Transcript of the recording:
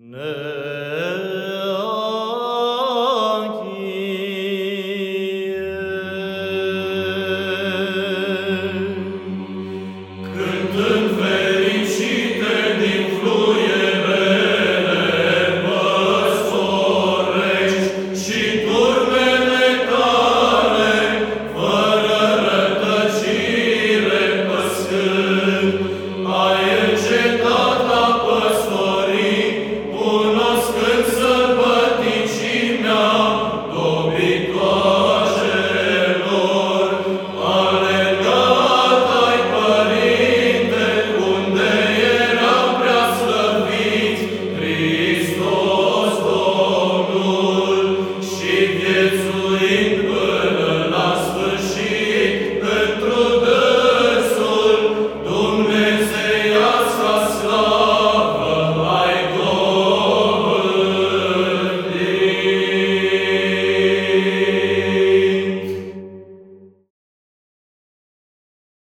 Ne